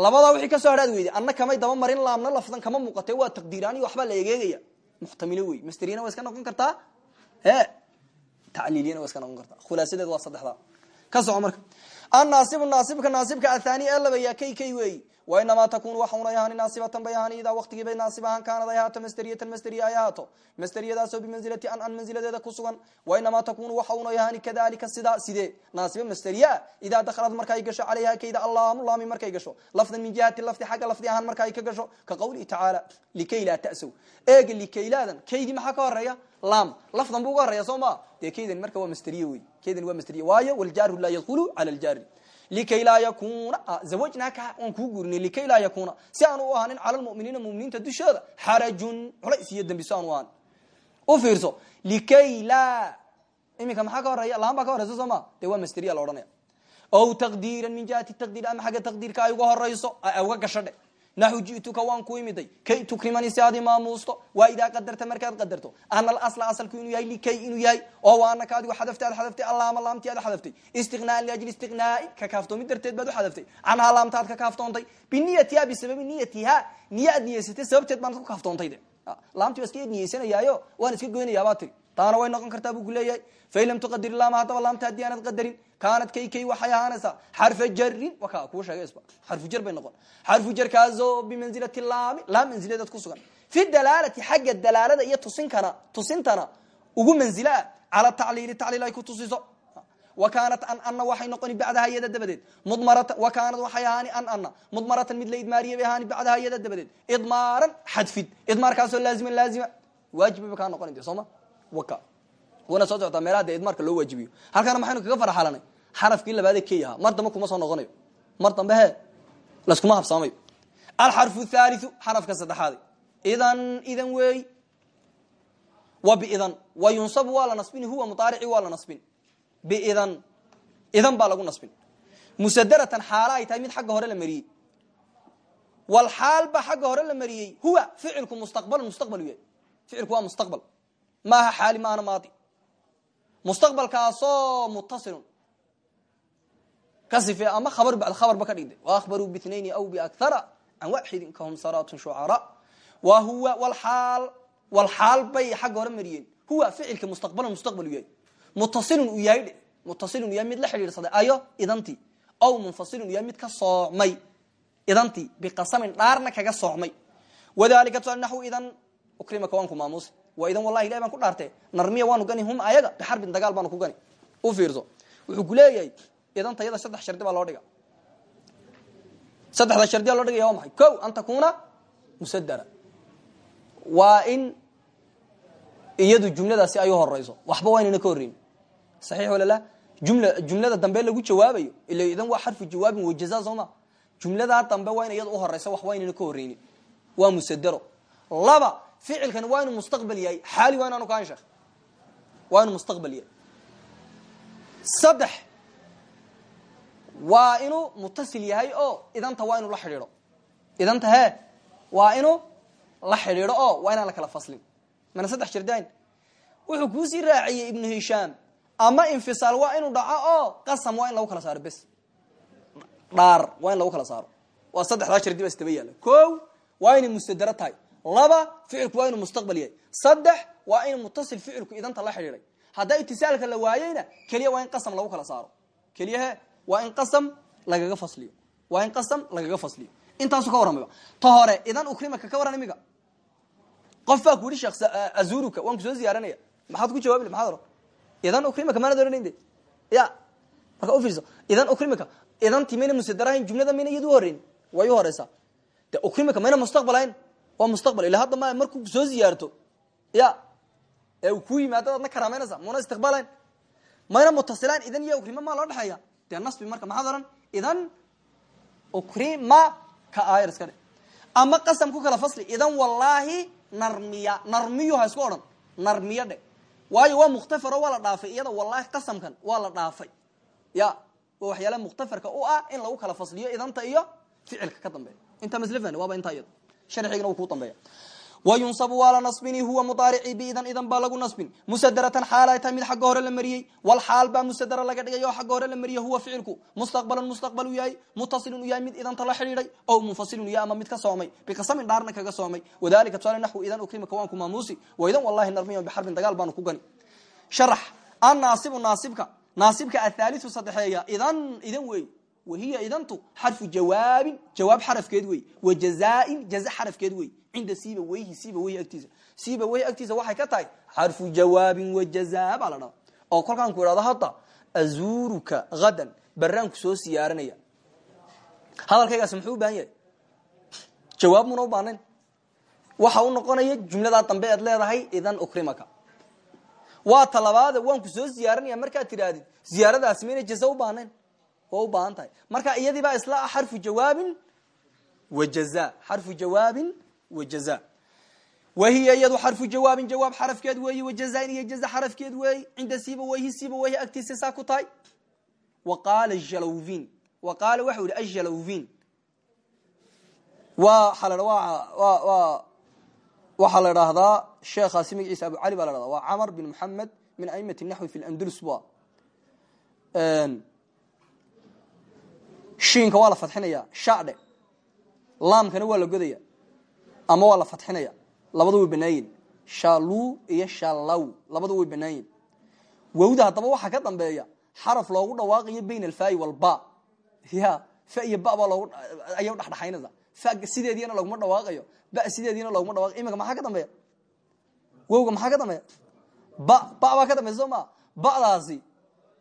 labadaa wixii ka soo hadhaad weyday anna kamay daba marin laamna lafdan kama muuqate waa taqdiiraani waxbaa la egeegaya. Muxtamilo wey. Masteriyana iska noqon kartaa? He? Tacliiliyana iska noqon kartaa. Khulaasadeed waa saddexdaa. Ka soco marka. Annaasibu naasibka naasibka athani ee labaya kay kay weeyi wainamaa takunu waxaunay ahaani naasibatan bay ahaani idaa waqtigii bay naasib ahaan kaanad ay ahaato masteriyatan masteriya ay ahaato masteriyadaasoo bimanzilati an an manziladeeda ku sugan wainamaa takunu waxaunay ahaani kadalika sidaa sidee naasiba masteriyaa idaa dakhalad marka ay gasho calayha kayda allaamu laami markay gasho lafdan min jihati lafdi xagga lafdi ahaan marka ka gasho ka qawlihi tacaala likay laa ta'sow eega likaylaadan kaydii maxaa ka horreeya laam lafdan buu uga horreeya soo ma dee kaydan marka waa masteriye wey kaydan waa masteriye waayo waljaaru laa yadkhulu cala aljaari likay laa yakuna zawajnaaka waan kuu guurinay likay laa yakuna si aan u ahaanin cala lmuminiina muminiinta dushooda xarajun culays iyo dembi si aan u ahaanin u fiirso likay laa iminka maxaa ka horreeya lahaan baa ka horeysa soo ma dee waa masteriya la odhanaya ow taqdiiran min jihati taqdiir ama xagga taqdiirka ay uga horeyso uga gasho dhe naxu ji'tuka waan ku imiday kay tukrimani si aad imaamuusto waa idaa qadarta markaad qadarto. Ana alasla asalku inuu yahay likay inuu yahay oo wa anaka adigu xadaftay aad xadaftay allaama laamti aad xadaftay istiqnaaan liajli istiqnaai ka kaaftoomid darteed baad u xadaftay canhaa laamta aad ka kaaftoontay biniyatiha bisababi niyatiha niya aad niyeysatay sababteed baanad ku kaaftoontay de. Laamti waa iska niyeysanayaayo waan iska goynayaabaa tiri taana way noqon kartaa buu ku leeyahay. Fain lam tuqadir laama haddaba laamta haddii aanad qadarin. Kaanad kay kay waxay ahaanaysaa. Xarfa jarin wa ka kuu sheegay isba. Xarfu jar bay noqon. Xarfu jarkaasoo bimanzilati laami laam manziladeed ku sugan. Fi dalaalati xagga dalaalada iyo tusinkana tusintana ugu manzilo ah cala tacliili tacliil ay ku tusiso. Wa kaanat an anna waxay noqoni bacdaha iyada dabadeed. Mudmaratan wa kaanad waxay ahaani an anna. Mudmaratan mid la idmaariye bay ahaani bacdaha iyada dabadeed. Idmaaran xadfid. Idmaarkaasoo laazima laazima. Waajiba bay kaa noqoni de sooma waka. Wana soo socotaa meelaha dee idmaarka loo waajibiyo. Halkaana maxaynu kaga farxalanay xarafkii labaadee key ahaa mar dambe kuma soo noqonayo. Mar dambe he laskuma habsaamayo. Alxarfu thalithu xarafka saddexaad idan idan weey. Wa biidan. Wa yunsabu waa la nasbin huwa mudaarici waa la nasbin. Biidan. Idan baa lagu nasbin. Musadaratan xaala ay tahay mid xagga hore la mariyey. Wal xaal ba xagga hore la mariyey huwa ficilku mustaqbal mustaqbal yahay ficilku waa mustaqbal maaha xaali maana maadi mustaqbalkaasoo mutasilun ka sife ama khabar bacd khabarba ka dhigday waahbaruu binayn aw biakara can waxidin kahum saratun shucara wa huwa walaal walxaal bay xagga hore mariyeen huwa ficilka mustaqbalan mustaqbal u yahay mutasilun uu yahay dhe mutasilun yahay mid la xidhiidhsaday ayo idantii aw munfasilun yahay mid ka soocmay idantii biqasamin dhaarna kaga soocmay wadalika naxw idan ukrimaka waan ku maamuusa waa idan wallahi ilahi baan ku dhaartee narmiya waanu gani hum ayaga bixarbin dagaal baanu ku gani. U fiirso. Wuxuu ku leeyahay idan tayada saddex shardi baa loo dhiga saddexda shardiyaa loo dhigaya maxay? Ko an takuna musadara waa in iyadu jumladaasi ay horeyso waxba waa inayna ka horreyn saxiix wala la jumla jumlada dambe lagu jawaabayo ila idan waa xarfu jawaabin wajaza soo ma. Jumladaa dambe waa in iyada u horeysa wax waa inayna ka horreynin waa musadaro laba ficilkan waa inuu mustaqbal yahay. Xaali waa inaanu kahan sheekh. Waa inuu mustaqbal yahay. Saddex waa inuu mutasil yahay oo idanta waa inuu la xidhiidho. Idanta he waa inuu la xidhiidho oo waa inaan la kala faslin. Mana saddex jirdayn wuxuu kuusii raaciyey ibnu hishaam ama infisaal waa inuu dhaco oo qasam waa in lagu kala saaro in laba ficilku waa inuu mustaqbal yahay. Saddex waa in mutasil ficilku idanta la xidhiiday haddaa itisaalka la waayeyna keliya waa in qasam lagu kala saaro. Keliyahe waa in qasam lagaga fasliyo. Waa in qasam lagaga fasliyo. Intaasu ka warramayba ta hore idan ukrimaka ka warran imiga? Qof baa azuruka waan soo ziyaaranaya. Maxaad ku jawaabi maxaad oran idan ukrimaka maanad oranayne de? Ya marka ufiirso idan ukrimaka idantii mayna musadarahayn jumlada mayna iyad u horeyn way u horeysaa de ukrimaka mayna mustaqbalahayn waa mustaqbal. Ila hadda ma markuu soo ziyaarto ya ee uu ku yimaado adna karaameynaysa muna istiqbaalayn mayna mutasilaan? Idan iyo ukrima maa loo dhexeeya? Dee nasbi marka maxaad idan ukrima ka aayar iska ama qasam ku kala fasli idan wallaahi narmiya narmiyu ha isku odhan narmiya dhe waayo waa mukhtafaro waa dhaafay iyada wallaahi qasamkan waa dhaafay. Ya waa waxyaala mukhtafarka u ah in lagu kala fasliyo idanta iyo ficilka ka dambeeya. Inta maslafan waaba intaa iyada sharcigana uu ku dambeeya. Wayunsabu waa la nasbini huwa mudaarici biidan idan baa lagu nasbin. Musadaratan xaal ay tahay mid xagga hore la mariyey wal xaal baa musadara laga dhigay oo xagga hore la mariyey huwa ficilku. Mustaqbalan mustaqbal u yahay mutasilun u yahay mid idanta la xidhiidhay o munfasilun u yahay ama mid ka soomay. Biqasamin dhaarna kaga soomay. Wadalika tusaale naxwu idan ukrimaka waan ku maamuusi. Wa idan wallahi narmiya bixarbin dagaal baanu ku gani. Sharax annaasibu naasibka. Naasibka athaaliu saddexeeya. Idan idan wey wahiya idantu xarfu jawaabin jawaab xarafkeed wey wa jazaain jaza xarafkeed wey cinda siiba weyhi siiba weyhi agtiisa siiba weyhi agtiisa waxay ka tahay xarfu jawaabin wa jazaa baa la dhaha oo kolkaan ku idhahdo hadda azuuruka hadan baraanku soo siyaaranaya hadalkaygaas muxuu u baahan yahay jawaab muna u baanayn waxa u noqonaya jumladaa dambe eed leedahay idan ukrimaka waa talabaade waan ku soo waa u baahan tahay. Marka iyadiibaa isla ah xarfu jawaabin wa jaza. Xarfu jawaabin wa jaza. Wahiya iyadu xarfu jawaabin jawaab xarafkeed weeyi wa jazaain iyo jaza xarafkeed weeyi. Cinda siiba weyhi siiba weyhi agtiisa saa ku tahay. Wa qaala jalawvin wa qaala waxa u yihi ajalawvin wa waxaa la idhaahdaa sheekhaasi magaciisa abu cali baa la dhahda waa camar bin muxamed min aimati naxwi fi landulus bu shiinka waa la fadxinaya shadhe laamkana waa la godaya ama waa la fadxinaya. Labada way banaayin shalu iyo shalaw labada way banaayin wawda haddaba waxaa ka dambeeya xaraf loogu dhawaaqayo bayn alfaayi walba ya fa iyo ba baa loogu ayay udhexdhexaynaysa fa sideediina laguma dhawaaqayo ba sideediina laguma dhawaqayo iminka maxaa ka dambeeya? Wowga maxaa ka dambeeya? Ba ba baa ka dambeya soo ma? Ba'daasi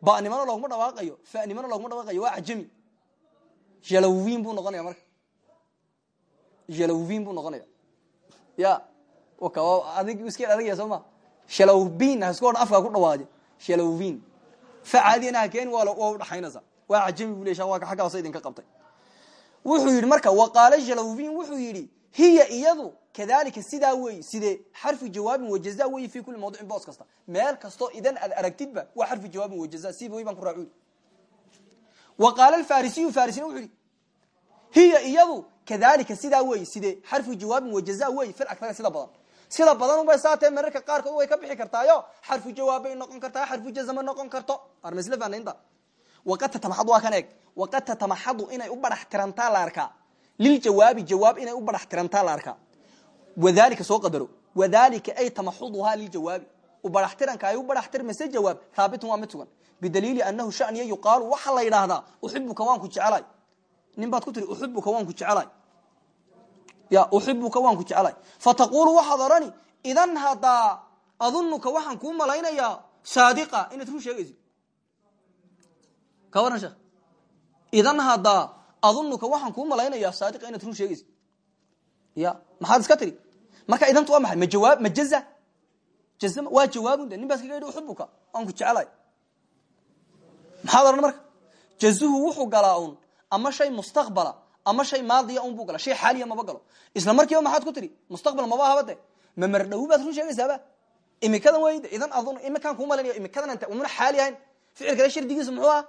banimana looguma dhawaaqayo fanimana looguma dhawaaqayo waa cajami jalawin buu noqonaya marka. Jalawin buu noqonaya ya adig iska adagya soo ma shalawbin ha isku odhan afkaa ku dhawaajo shalawin fa caadiyana ha keeni waa waa udhaxaynaysa waa cajami bu le waa xagga hoose idinka qabtay. Wuxuu yidhi marka waqaala jalawin wuxuu yidhi hiya iyadu kadalika sidaa wey sidee? Xarfu jawaabin wajaza wey fi kuli mawdicin boos kasta. Meel kastoo idan aad aragtidba waa xarfu jawaabin wajaza siba wey baan ku raacuy wa qaala alfarisiyu farisina wuxuu yihi hiya iyadu kadalika sidaa wey sidee xarfu jawaabin wajaza wey fil agtara sida badan. Sida badan ubay saatee mararka qaarkood way ka bixi kartaayo xarfu jawaabbay noqon kartaa xarfu jazama noqon karto. Armasla fanaynta waqad tatamaxad waa kan eeg. Waqad tatamaxadu inay u badax tirantaa la arkaa liljawaabi jawaab inay u badax tirantaa la arkaa wadalika soo qadaro wadalika ay tamaxuduhaa liljawaabi u badax tiranka ay u badax tirmaysa jawaab haabitun waa mid sugan. Bidaliili nin baad ku tiri uxibuka waan ku jecelay ya uxibuka waan ku jecelay fataqulu waxaad odhani idan hadaa adunuka waxaan kuu malaynayaa saadiqa inaad run sheegaysid. Ka waran sheekh. Idan hadaa adunuka waxaan kuu malaynayaa saadiqa inaad run sheegaysid. Ya maxaad iska tiri marka idantu waa maxay? Ma jawaab ma jaza? Jazama waa jawaabun de nin baa iskaga yidhi uxibuka waan ku jecelay maxaad odhan marka? Jazuhu wuxuu galaa un ama shay mustaqbala ama shay maadiya un buu gala shay xaaliya maba galo. Isla markiiba maxaad ku tiri mustaqbal maba ahaba de ma mardhawu baad run sheegaysaaba imikadan wey idan adun imikaan kuu malaynayo imikadan anta umuna xaali ahayn. Ficilkale shardigiisa muxuu ah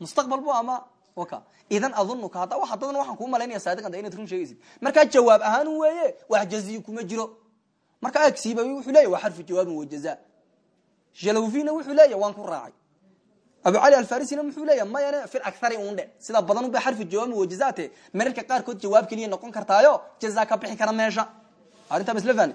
mustaqbal bu ama waka. Idan adunuka hadda dadan waxaan kuu malaynaya saadiqan de inaad run sheegaysid. Markaa jawaab ahaan weeye wax jaziyi kuma jiro. Marka agsiiba wuxuu leeyahy waa xarfu jawaabin wajaza jalawfina wuxuu leeyahy waan ku raacay abu cali alfarisina muxuu leeya mayane fil akari undhe sida badan unba xarfu jawaabin wajazaate mararka qaarkood jawaab keliya noqon kartaayo jaza ka bixi kara meesha. Arrintaa masla fani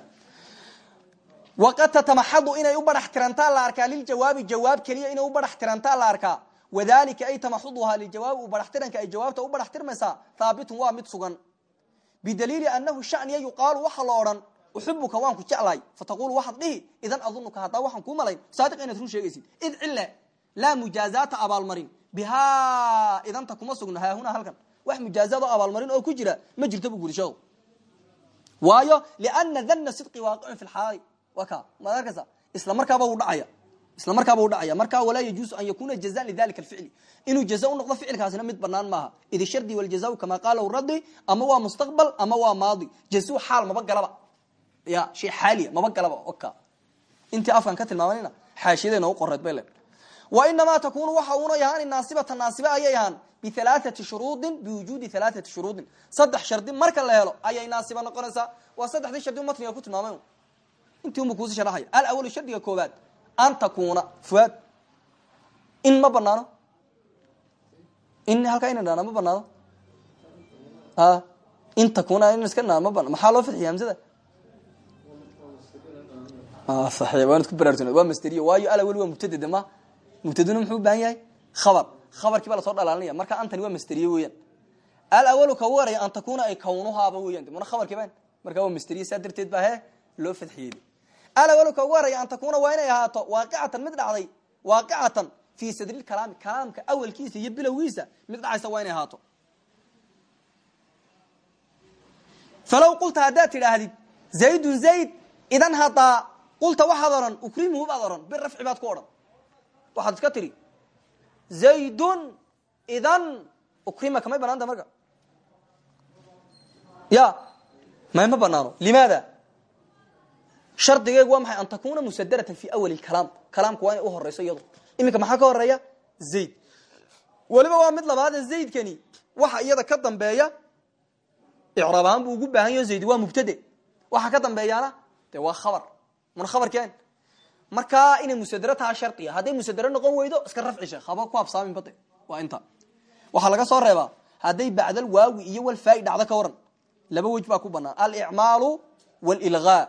waqad tatamaxadu inay u badax tirantaa la arkaa liljawaabi jawaab keliya inay u badax tirantaa la arkaa. Wadalika ay tamaxuduhaa liljawaabi u badax tiranka ay jawaabta u badax tirmaysaa haabitun waa mid sugan. Bidaliili anahu shaniya yuqaalu waxa la odhan uxibuka waan ku jeclahay fataqulu waxaad dhihi idan adunuka haddaa waxaan kuu malayn. Saadiq inaad run sheegaysid id cile laa mujaazaata abaalmarin. Bihaa idanta kuma sugno haahuna halkan. Wax mujaazaad oo abaalmarin oo ku jira ma jirto bu sheekhu waayo liana dhanna sidqi waaqicun fi lxaali wa ka maad arkaysa? Isla markaaba wuu dhacaya. Isla markaaba u dhacaya. Markaa walaa yajuusu an yakuna jazaan lidalika alficli. Inuu jaza u noqdo ficilkaasina mid banaan maaha. Id shardi waljazau kama qaala radi ama waa mustaqbal ama waa maadi. Jazu xaal maba galaba. Ya shay xaaliya maba galaba oka intii afkan ka tilmaamanina xaashiyadeenoogu qoreed bay le wa inamaa takunu waxa una yahaan naasibata naasibe ayay ahaan bialaaati shuruudin biwujuudi alaaati shuruudin. Saddex shardi marka la helo ayay naasiba noqonaysaa. Waa saddexdii shardi matniga ku tilmaamay intii unba kuusi sharaxaya. Alawalu shardiga koobaad an takuna fuaad in ma banaano in halkaa ina dhana ma banaano in takuna in iska dhaa ma maxaa loo fidxiya hamsada saxiix. Waan isku baraarujina waa masteriya waayo alawel waa mubtadede ma mubtaduna muxuu ubahan yahay? Khabar. Khabarkii baa la soo dhalaalinaya. Marka antani waa masteriye weeyaan. Alawalu ka waraya an takuna ay kawnuhaaba weyan de muna khabarkii ban markaa waa masteriye saa darteed baa he loo fadxiyey alawalu ka waraya an takuna waa inay ahaato mid dhacday. Waaqicatan fii sadri kalaami kalaamka awalkiisa iyo bilowgiisa mid dhacaysa waa inay ahaato. Falow qulta haddaad tidhaahdid zaydun zayd idan hadaa qulta waxaad odhan ukrimuhu baad odhan birafci baad ku odhan waxaad iska tidhi zaydun idan ukrimaka may banaanta marka. Ya may ma banaano? Limaada? Shardigeegu waa maxay? An takuna musadaratan fi awali kalaam. Kalaamka waa inay uhoreyso iyado iminka maxaa ka horreeya zayd. Weliba waa mid labaade zaydkani. Waxa iyada ka dambeeya icraab ahaan buu ugu baahan yaho zayd waa mubtade. Waxa ka dambeeyaana de waa khabar. Mana khabarkeen markaa inay musadero taha shardiya hadday musadero noqon weydo iska rafci sheekh. Haba ku habsaamin bade waa inta. Waxaa laga soo reebaa hadday bacdal waawi iyo walfaai dhacdo ka waran laba wej baa ku banaan alicmaalu walilgaa.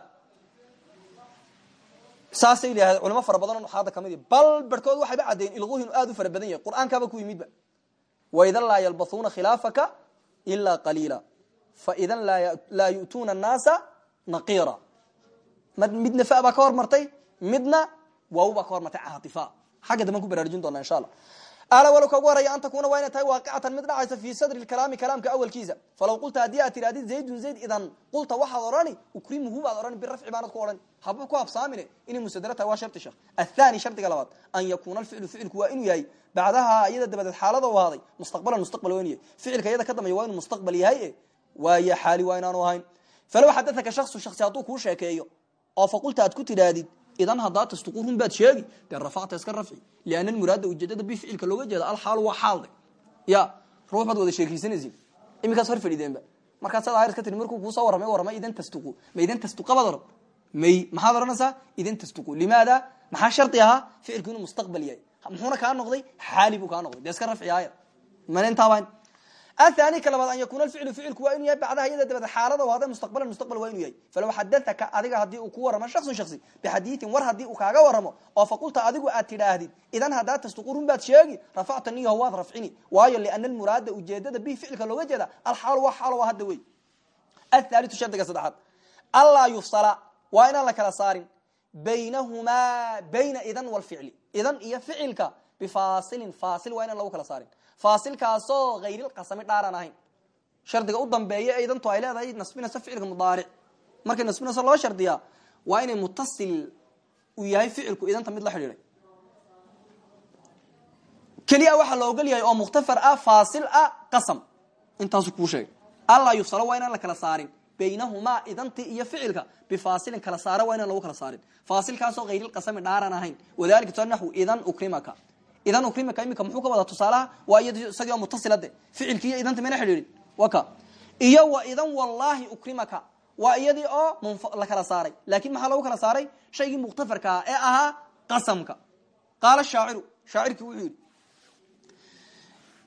Saasay yidhahdeen culimo fara badan oo nuxaada ka mid bal barhkood waxayba caddeeyen ilguhu inu aad u fara badan yahay. Qur'aankaaba ku yimidba waidan laa yalbathuuna khilaafaka ilaa qaliila. Faidan laa yu'tuuna annaasa naqiira. Midna fa baa ka hormartay midna waaw baa ka hormartay caaifa xagga damban ku baraarujin doona insha allah. Alawal ka ugu horaya an takuna waa inay tahay waaqicatan mid dhacaysa fi sadri kalaami kalaamka awalkiisa. Falaw qulta haddii aad tidhahdid zaydun zayd idan qulta waxaad odhani ukrimuhu baad odhani birafci baanad ku odhani haba ku habsaamine inay musadara tahay waa shardi sheekh. Athani shardiga labaad an yakuuna alficlu ficilku waa inuu yahay. Bacdaha iyada dabadeed xaalada u ahaaday mustaqbalan mustaqbal waa inu yahay. Ficilka iyada ka dambeeya waa inuu mustaqbal yahay e waayo xaali waa inaanu ahayn. Falow xadaaka shaksu shaksi hadduu kuu sheekeeyo oo faqulta aad ku tidhaahdid idan haddaa tasduqu run baad sheegi dee rafacta iska rafci lianna muraada ujeedada bi ficilka looga jeeda alxaalu waa xaalde ya ruux baad wada sheekaysanaysin iminkaas hor fadhideenba markaas sad ayr iska tiri markuu kuusoo warramay warramay idan tasduqu ma idan tasduqa baad odhan may maxaad odhanaysaa idan tasduqu limaada maxaa shardi ahaa ficilku inuu mustaqbal yahay muxuuna kaa noqday xaali buu kaa noqday dee iska rafci aaya athani ka labaad an yakuna alficlu ficilku waa inuu yahay bacdaha iyada dabada xaalada hada mustaqbalan mustaqbal waa inuu yahay falow xadaaka adiga haddii uu ku warramo shaksun shaksi bixadiiin war haddii uu kaaga warramo oo faqulta adigu aad tidhaahdid idan haddaa tasduqu run baad sheegi rafacta niyaho waad rafcini waayo liana almuraada ujeedada bi ficilka looga jeeda alxaalu waa xaalo waa hadda wey athalitu shardiga saddexaad allaa yufsala waa inaan la kala saarin baynahumaa bayna idan walficli idan iyo ficilka bifaasilin faasil waa inaan lagu kala saarin faasilkaasoo hayrilqasami dhaaran ahayn. Shardiga u dambeeya ee idantu ay leedahay nasbinayso ficilka mudaaric. Markay nasbinayso loo shardiyaa waa inay mutasil uu yahay ficilku idanta mid la xidhiiday keliya waxaa la ogol yahay oo mukhtafar ah faasil ah qasam. Intaasu kuu sheegay. Allaa yufsalo waa la kala saarin. Baynahumaa idantii iyo ficilka bifaasilin kala saara waa inaan lagu kala saarin. Faasilkaasoo hayrilqasami dhaaran ahayn. Wadalika naxwu idan ukrimaka idan ukrimaka imika muxuu ka wadaa tusaalaha waa iyad isagii oo mutasilade ficilki iyo idanta waka iyo wa idan wallaahi ukrimaka waa iyadii oo la kala saaray laakin maxaa lagu kala saaray shaygii mukhtafarka ah ee ahaa qasamka qaala shaaciru shaacirkii wuxuu yidhi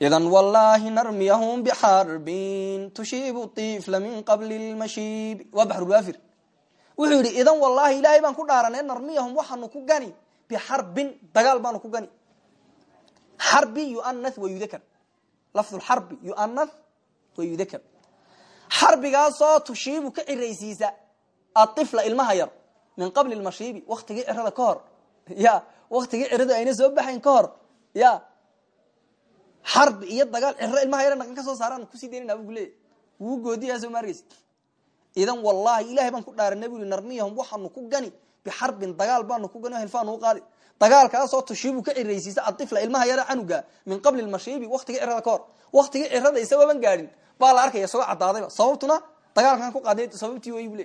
idan wallaahi narmiyahum bixarbin tushiibu ifla min qabli lmashiibi waa baxrulwaafir wuxuu yidhi idan wallaahi ilaahay baan ku dhaaranay narmiyahum waxaanu ku gani bixarbin dagaal baanu ku gani xarbi yuanath wa yudakar lafdu lxarbi yuanath wa yudakar xarbigaasoo tushiibu ka ciraysiisa aifla ilmaha min qabli lmashiibi waktigii cirada ka hor. Ya waktigii ciradu ayna soo baxayn ka ya xarbi iyo dagaal ciro ilmaha yar ka soo saaraan ku sii daynana bu leeya wuu goodiyaa soo ma argeysa idan wallahi ilahay baan ku dhaaranay bu i narmiyahum waxaanu ku gani bixarbin dagaal baanu ku gani hilfaanu qaadi dagaalkaasoo tushiibu ka ciraysiisa aifla ilmaha yara canuga min qabli mashiibi waktiga cirada kahor waktiga cirada isagooban gaadhin. Baa la arkaya isagoo cadaadayba sababtuna dagaalkan ku qaadnay sababtii way bule.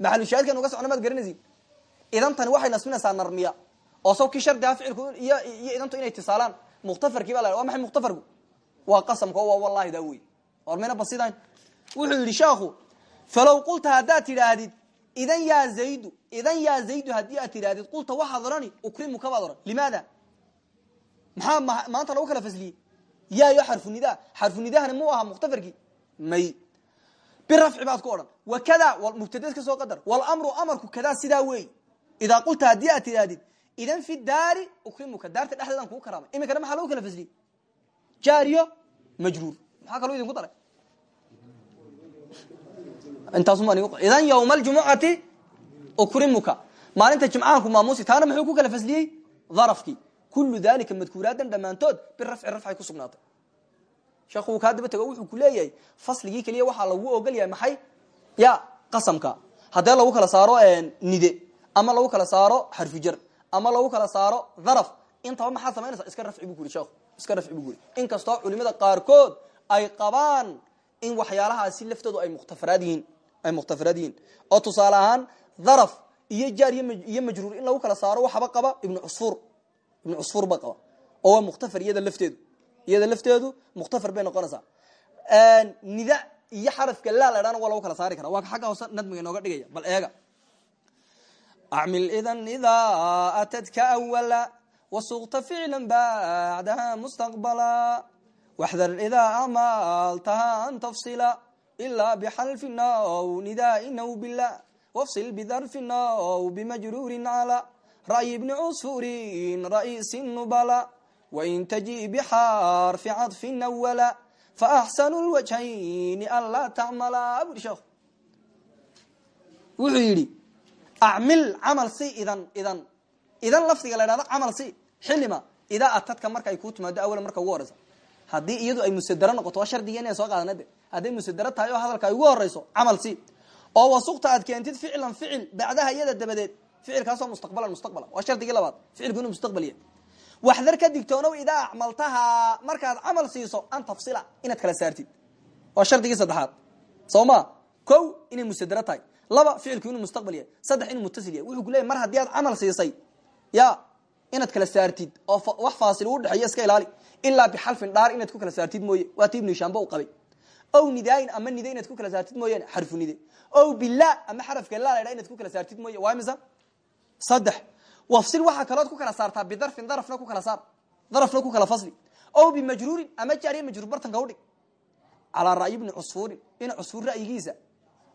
Maxalushaahidkan uga socna maad garanaysin idan tani waxay nasbinaysaa narmiya. Oo sawkii shardiha ficilku iyo iyo idantu inay tisaalaan. Mukhtafarkii baa la waa maxay mukhtafarku? Waa qasamka waa wallahi daa wey basidayn wuxuu yidhi sheekhu falow qulta haddaad tidhaahdid idan yaa zaydu idan yaa zaydu haddii aad tidhahdid qulta waxaad odhani ukrimuka baad odhan limaada maxaa maanta lagu kala fasliyey yaayo xarfu nidaa xarfu nidahana mu aha mukhtafarkii may birafci baad ku odhan wakada mubtadad ka soo qadar wlmru amarku kadaa sidaa wey idaa qulta haddii aad tidhahdid idan fi daari ukrimuka daarta dhexdeedan kugu karaamay iminkana maxaa lagu kala fasliyey jaariyo majruur maxaa kaloo idinku daray intaasun ywma ljumucati ukrimuka maalinta jimcaanku maamuusi taana muxuu ku kala fasliyey darafkii kulu dalika madkuuraadan dhammaantood birafci rafcay ku sugnaatay sheekhu uu kaa daba tego wuxuu ku leeyahay fasligii keliya waxaa lagu ogol yahay maxay ya qasamka haddee lagu kala saaro nide ama lagu kala saaro xarfujar ama lagu kala saaro daraf intaba maxaad samaynaysa iska rafci bu ku yiri sheekhu iska rafci bu ku yiri inkastoo culimada qaarkood ay qabaan in waxyaalahaasi laftoodu ay mukhtafaraad yihiin ay mukhtafaraad yihiin oo tusaale ahaan daraf iyo jaar iyo majruur in lagu kala saaro waxaba qaba ibnu cusfur. Ibnu cusfur ba qaba. Oo waa mukhtafar iyada lafteedu. Iyada lafteedu mukhtafar bay noqonaysaa. Nida iyo xarafka laa la dhana waa lagu kala saari kara waa xagga hoose nadmiga inooga dhigaya. Bal eega. Acmil idan idaa atadka awala wasuqta ficla bacdaha mustaqbala waxdar idaa amaltaha an tafsila ilaa bixalfi naw nidaai naw bila wafsil bidarfi naw bimajruurin cala ra'yi bni cusfurin ra'iisi nubala wain taji bixarfi cadfin awala faaxsanu lwajhayni an laa tacmala buri sheekhu wuxuu yidhi acmil camal si idan idan idan lafdiga la dhahdo si xilima idaa atadka marka ay kuu timaado marka ugu horeysa iyadu ay musadero noqoto waa soo qaadanade hadday musadero tahay oo hadalka ay ugu horeyso camal si. Oo wasukta aad keentid ficlan ficil bacdaha iyada dabadeed ficilkaasoo mustaqbalan mustaqbala waa shardigii labaad ficilku inuu mustaqbaliya waxdar ka digtoonow idaa acmaltahaa markaad camal siiso an tafsila inaad kala saartid. Waa shardigii saddexaad. Soo ma? Ko inay tahay. Laba ficilku inuu mustaqbal saddex inuu mutasil wuxuu ku leeyay mar haddii aad camal siisay ya inaad kala saartid. Oo wax faasil u dhexeeya iska ilaali. Ilaa bixalfin dhaar inaad ku kala saartid mooye. Waa ti ibnu hishaamba u qabay ow nidaayin ama nide inaad ku kala saartid mooyaan xarfu nide ow bila ama xarafka la ladha inaad ku kala saartid mooye waa imisa saddex. Wafsil waxaa kalood ku kala saartaa bidarfin darafna ku kala saar. Darafna ku kala fasli. Ow bimajruurin ama jaariya majruur bartanka udhig calaa ra'yi ibni cusfuurin. Ina cusfuur ra'yigiisa.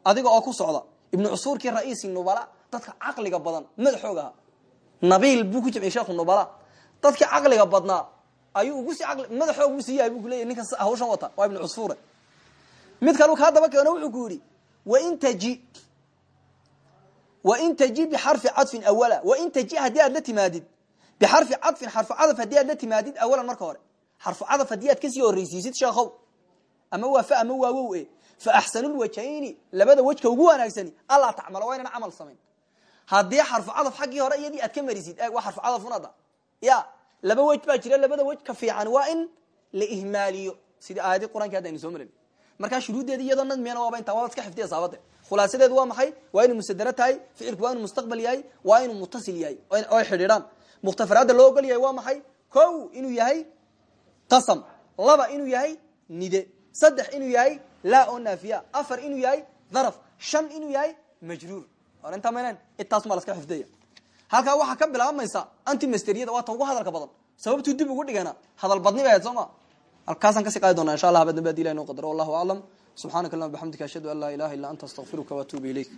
Adiga oo ku socda. Ibnu cusfuurkii ra'iisi nubala dadka caqliga badan madaxoog ahaa. Nabiil buu ku jamciyey sheekhu nubala. Dadkii caqliga badnaa ayuu ugu caqli madaxoog buu sii yahay buu kuleyahy ninka hawshan mid kalu kaa daba keeno wuxuu ku yidhi wain taji wain taji bixarfi cadfin awala wain taji haddii aad la timaadid bixarfi cadfin xarfu cadaf haddii aad la timaadid awalan marka hore. Xarfu cadaf haddii aad ka sii horreysiisid sheekhow ama waa fa ama waa wow e fa axsanulwajhayni labada wejka ugu wanaagsani allaa tacmalo waa inaan camal samayn. Haddii xarfu cadaf xaggii hore iyadii aad ka marisid eeg waa xarfu cadafun ada ya laba wej jira labada wej ka fiican in la ihmaaliyo. Sidii aayadii aynu soo marin markaa shuruuddeedi iyadoo nadmiyana waaba intaa waaba iska xifdiya saabade khulaasadeedu waa maxay? Waa inuu musadero tahay ficilku waa inuu mustaqbal yahay waa inuu mutasil yahay oy xidhiidhaan. Mukhtafaraadda loo ogol yahay waa maxay? Ko inuu yahay qasam laba inuu yahay nide saddex inuu yahay laa oo afar inuu yahay daraf shan inuu yahay majruur. Or intaa maynaan intaas maa laska xifdaya halkaa waxaa ka bilaabmaysa antimasteriyada waa ta ugu hadalka badan. Sababtuu dib ugu dhigana hadal badni ba ahayd soo ma halkaasaan ka sii qaadi doona insha allah haba dambe adi ilah inoo qadaro wallahu aclam subxaanaka allahuma bxamdika ashhadu an laa ilaha illa anta astaqfiruka waatuubu ilayk